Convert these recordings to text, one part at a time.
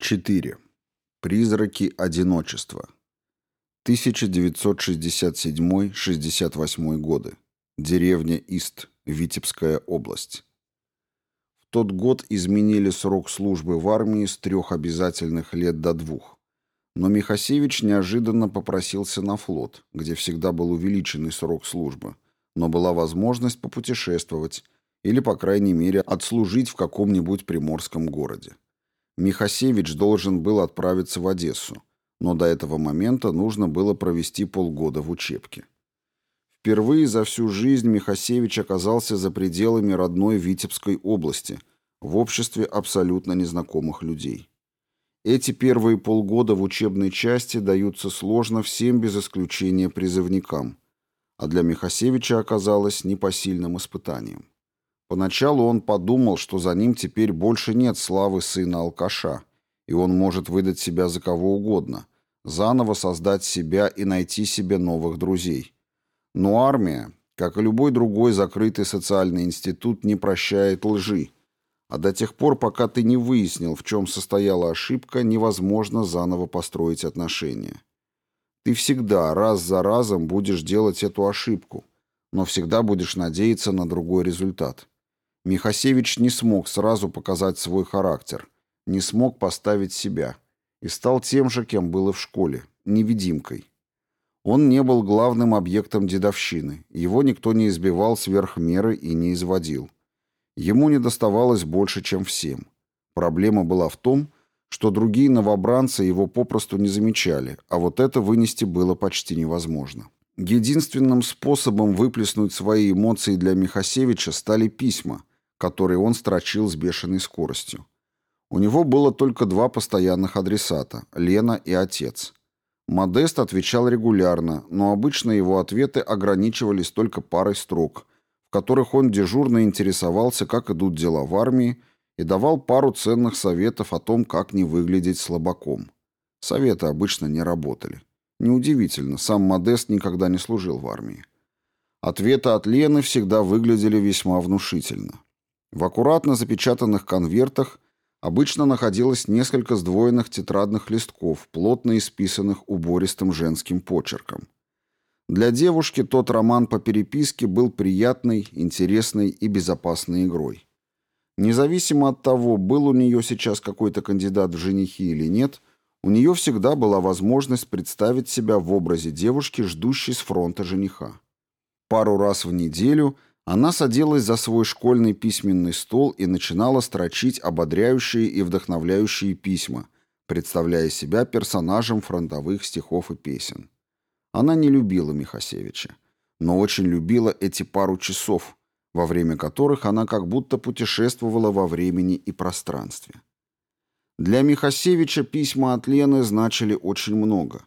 4. Призраки одиночества. 1967-68 годы. Деревня Ист, Витебская область. В тот год изменили срок службы в армии с трех обязательных лет до двух. Но Михасевич неожиданно попросился на флот, где всегда был увеличенный срок службы, но была возможность попутешествовать или, по крайней мере, отслужить в каком-нибудь приморском городе. Михасевич должен был отправиться в Одессу, но до этого момента нужно было провести полгода в учебке. Впервые за всю жизнь Михасевич оказался за пределами родной Витебской области, в обществе абсолютно незнакомых людей. Эти первые полгода в учебной части даются сложно всем без исключения призывникам, а для Михасевича оказалось непосильным испытанием. Поначалу он подумал, что за ним теперь больше нет славы сына алкаша, и он может выдать себя за кого угодно, заново создать себя и найти себе новых друзей. Но армия, как и любой другой закрытый социальный институт, не прощает лжи, а до тех пор, пока ты не выяснил, в чем состояла ошибка, невозможно заново построить отношения. Ты всегда, раз за разом, будешь делать эту ошибку, но всегда будешь надеяться на другой результат. Михасевич не смог сразу показать свой характер, не смог поставить себя и стал тем же, кем был и в школе, невидимкой. Он не был главным объектом дедовщины, его никто не избивал сверх меры и не изводил. Ему не доставалось больше, чем всем. Проблема была в том, что другие новобранцы его попросту не замечали, а вот это вынести было почти невозможно. Единственным способом выплеснуть свои эмоции для Михасевича стали письма, которые он строчил с бешеной скоростью. У него было только два постоянных адресата – Лена и отец. Модест отвечал регулярно, но обычно его ответы ограничивались только парой строк, в которых он дежурно интересовался, как идут дела в армии, и давал пару ценных советов о том, как не выглядеть слабаком. Советы обычно не работали. Неудивительно, сам Модест никогда не служил в армии. Ответы от Лены всегда выглядели весьма внушительно. В аккуратно запечатанных конвертах обычно находилось несколько сдвоенных тетрадных листков, плотно исписанных убористым женским почерком. Для девушки тот роман по переписке был приятной, интересной и безопасной игрой. Независимо от того, был у нее сейчас какой-то кандидат в женихи или нет, у нее всегда была возможность представить себя в образе девушки, ждущей с фронта жениха. Пару раз в неделю – она садилась за свой школьный письменный стол и начинала строчить ободряющие и вдохновляющие письма, представляя себя персонажем фронтовых стихов и песен. Она не любила Михасевича, но очень любила эти пару часов, во время которых она как будто путешествовала во времени и пространстве. Для Михасевича письма от Лены значили очень много.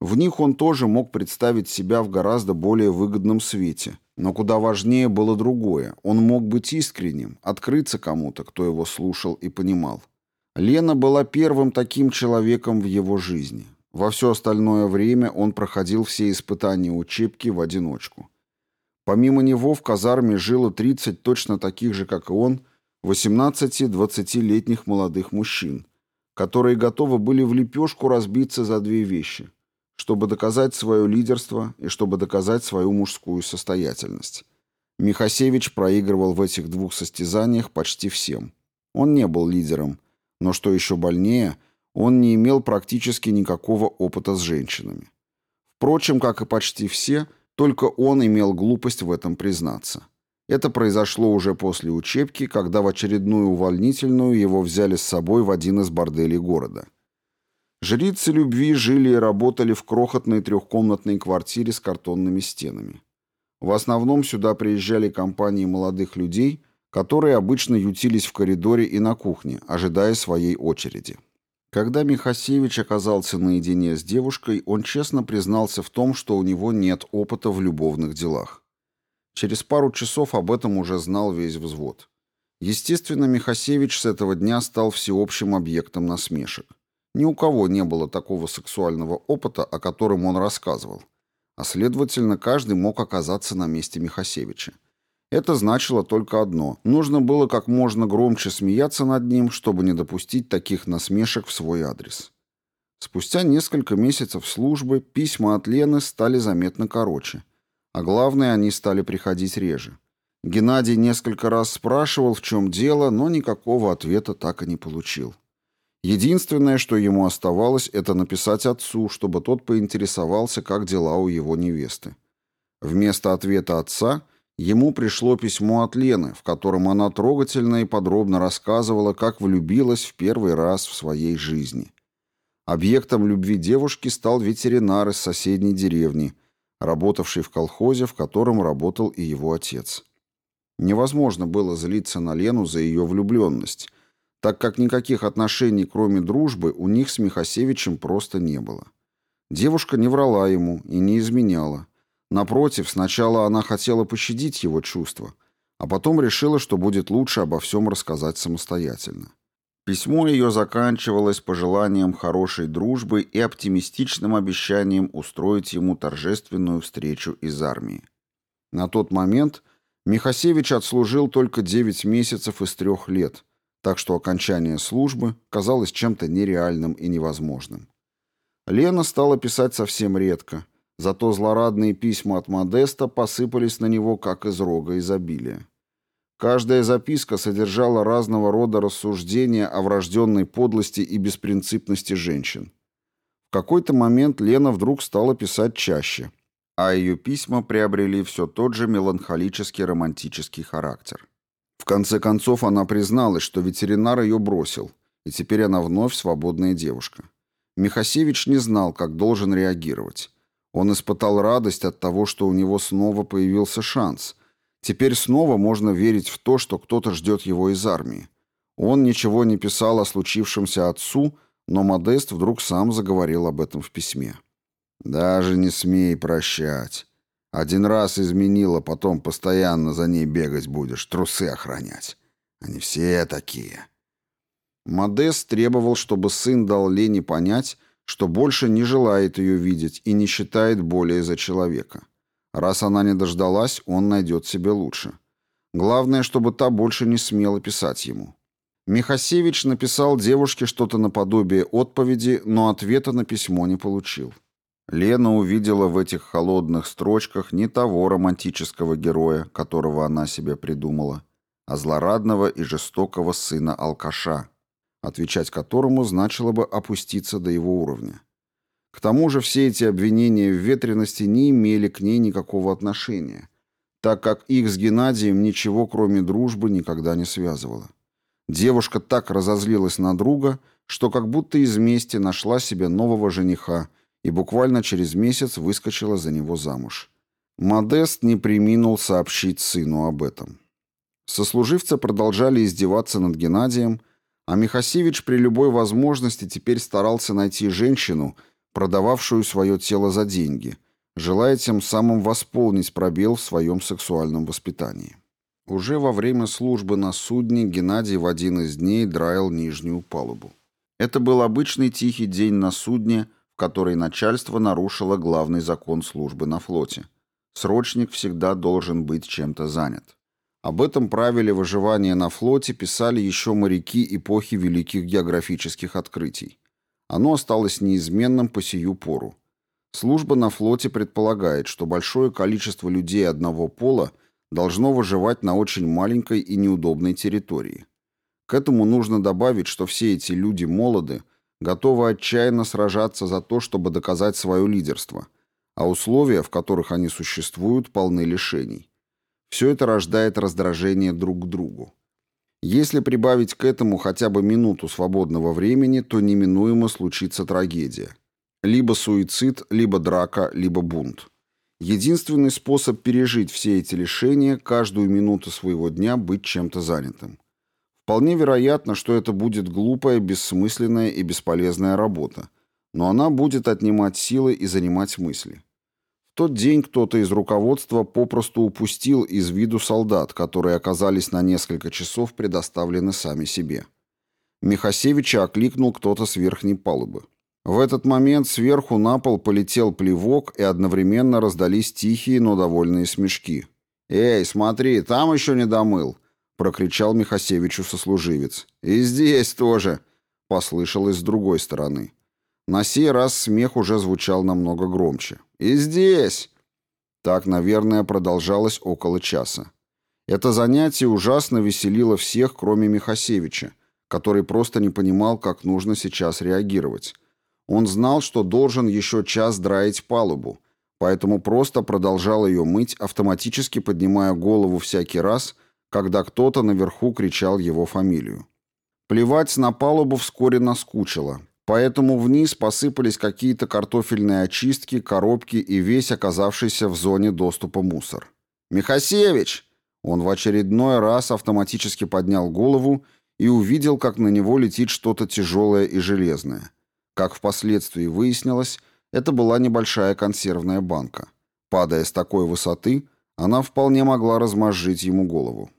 В них он тоже мог представить себя в гораздо более выгодном свете – но куда важнее было другое. Он мог быть искренним, открыться кому-то, кто его слушал и понимал. Лена была первым таким человеком в его жизни. Во все остальное время он проходил все испытания учебки в одиночку. Помимо него в казарме жило 30 точно таких же, как и он, 18-20-летних молодых мужчин, которые готовы были в лепешку разбиться за две вещи – чтобы доказать свое лидерство и чтобы доказать свою мужскую состоятельность. Михасевич проигрывал в этих двух состязаниях почти всем. Он не был лидером, но что еще больнее, он не имел практически никакого опыта с женщинами. Впрочем, как и почти все, только он имел глупость в этом признаться. Это произошло уже после учебки, когда в очередную увольнительную его взяли с собой в один из борделей города. Жрицы любви жили и работали в крохотной трехкомнатной квартире с картонными стенами. В основном сюда приезжали компании молодых людей, которые обычно ютились в коридоре и на кухне, ожидая своей очереди. Когда Михасевич оказался наедине с девушкой, он честно признался в том, что у него нет опыта в любовных делах. Через пару часов об этом уже знал весь взвод. Естественно, Михасевич с этого дня стал всеобщим объектом насмешек. Ни у кого не было такого сексуального опыта, о котором он рассказывал. А следовательно, каждый мог оказаться на месте Михасевича. Это значило только одно. Нужно было как можно громче смеяться над ним, чтобы не допустить таких насмешек в свой адрес. Спустя несколько месяцев службы письма от Лены стали заметно короче. А главное, они стали приходить реже. Геннадий несколько раз спрашивал, в чем дело, но никакого ответа так и не получил. Единственное, что ему оставалось, это написать отцу, чтобы тот поинтересовался, как дела у его невесты. Вместо ответа отца ему пришло письмо от Лены, в котором она трогательно и подробно рассказывала, как влюбилась в первый раз в своей жизни. Объектом любви девушки стал ветеринар из соседней деревни, работавший в колхозе, в котором работал и его отец. Невозможно было злиться на Лену за ее влюбленность, так как никаких отношений, кроме дружбы, у них с Михасевичем просто не было. Девушка не врала ему и не изменяла. Напротив, сначала она хотела пощадить его чувства, а потом решила, что будет лучше обо всем рассказать самостоятельно. Письмо ее заканчивалось пожеланием хорошей дружбы и оптимистичным обещанием устроить ему торжественную встречу из армии. На тот момент Михасевич отслужил только 9 месяцев из трех лет – так что окончание службы казалось чем-то нереальным и невозможным. Лена стала писать совсем редко, зато злорадные письма от Модеста посыпались на него, как из рога изобилия. Каждая записка содержала разного рода рассуждения о врожденной подлости и беспринципности женщин. В какой-то момент Лена вдруг стала писать чаще, а ее письма приобрели все тот же меланхолический романтический характер. В конце концов она призналась, что ветеринар ее бросил, и теперь она вновь свободная девушка. Михасевич не знал, как должен реагировать. Он испытал радость от того, что у него снова появился шанс. Теперь снова можно верить в то, что кто-то ждет его из армии. Он ничего не писал о случившемся отцу, но Модест вдруг сам заговорил об этом в письме. «Даже не смей прощать. Один раз изменила, потом постоянно за ней бегать будешь, трусы охранять. Они все такие. Модест требовал, чтобы сын дал Лене понять, что больше не желает ее видеть и не считает более за человека. Раз она не дождалась, он найдет себе лучше. Главное, чтобы та больше не смела писать ему. Михасевич написал девушке что-то наподобие отповеди, но ответа на письмо не получил. Лена увидела в этих холодных строчках не того романтического героя, которого она себе придумала, а злорадного и жестокого сына алкаша, отвечать которому значило бы опуститься до его уровня. К тому же все эти обвинения в ветрености не имели к ней никакого отношения, так как их с Геннадием ничего, кроме дружбы, никогда не связывало. Девушка так разозлилась на друга, что как будто из мести нашла себе нового жениха – и буквально через месяц выскочила за него замуж. Модест не приминул сообщить сыну об этом. Сослуживцы продолжали издеваться над Геннадием, а Михасевич при любой возможности теперь старался найти женщину, продававшую свое тело за деньги, желая тем самым восполнить пробел в своем сексуальном воспитании. Уже во время службы на судне Геннадий в один из дней драил нижнюю палубу. Это был обычный тихий день на судне – в которой начальство нарушило главный закон службы на флоте. Срочник всегда должен быть чем-то занят. Об этом правиле выживания на флоте писали еще моряки эпохи великих географических открытий. Оно осталось неизменным по сию пору. Служба на флоте предполагает, что большое количество людей одного пола должно выживать на очень маленькой и неудобной территории. К этому нужно добавить, что все эти люди молоды, готовы отчаянно сражаться за то, чтобы доказать свое лидерство, а условия, в которых они существуют, полны лишений. Все это рождает раздражение друг к другу. Если прибавить к этому хотя бы минуту свободного времени, то неминуемо случится трагедия. Либо суицид, либо драка, либо бунт. Единственный способ пережить все эти лишения – каждую минуту своего дня быть чем-то занятым. Вполне вероятно, что это будет глупая, бессмысленная и бесполезная работа, но она будет отнимать силы и занимать мысли. В тот день кто-то из руководства попросту упустил из виду солдат, которые оказались на несколько часов предоставлены сами себе. Михасевича окликнул кто-то с верхней палубы. В этот момент сверху на пол полетел плевок и одновременно раздались тихие, но довольные смешки. «Эй, смотри, там еще не домыл!» — прокричал Михасевичу сослуживец. «И здесь тоже!» — послышалось с другой стороны. На сей раз смех уже звучал намного громче. «И здесь!» Так, наверное, продолжалось около часа. Это занятие ужасно веселило всех, кроме Михасевича, который просто не понимал, как нужно сейчас реагировать. Он знал, что должен еще час драить палубу, поэтому просто продолжал ее мыть, автоматически поднимая голову всякий раз, когда кто-то наверху кричал его фамилию. Плевать на палубу вскоре наскучило, поэтому вниз посыпались какие-то картофельные очистки, коробки и весь оказавшийся в зоне доступа мусор. «Михасевич!» Он в очередной раз автоматически поднял голову и увидел, как на него летит что-то тяжелое и железное. Как впоследствии выяснилось, это была небольшая консервная банка. Падая с такой высоты, она вполне могла размозжить ему голову.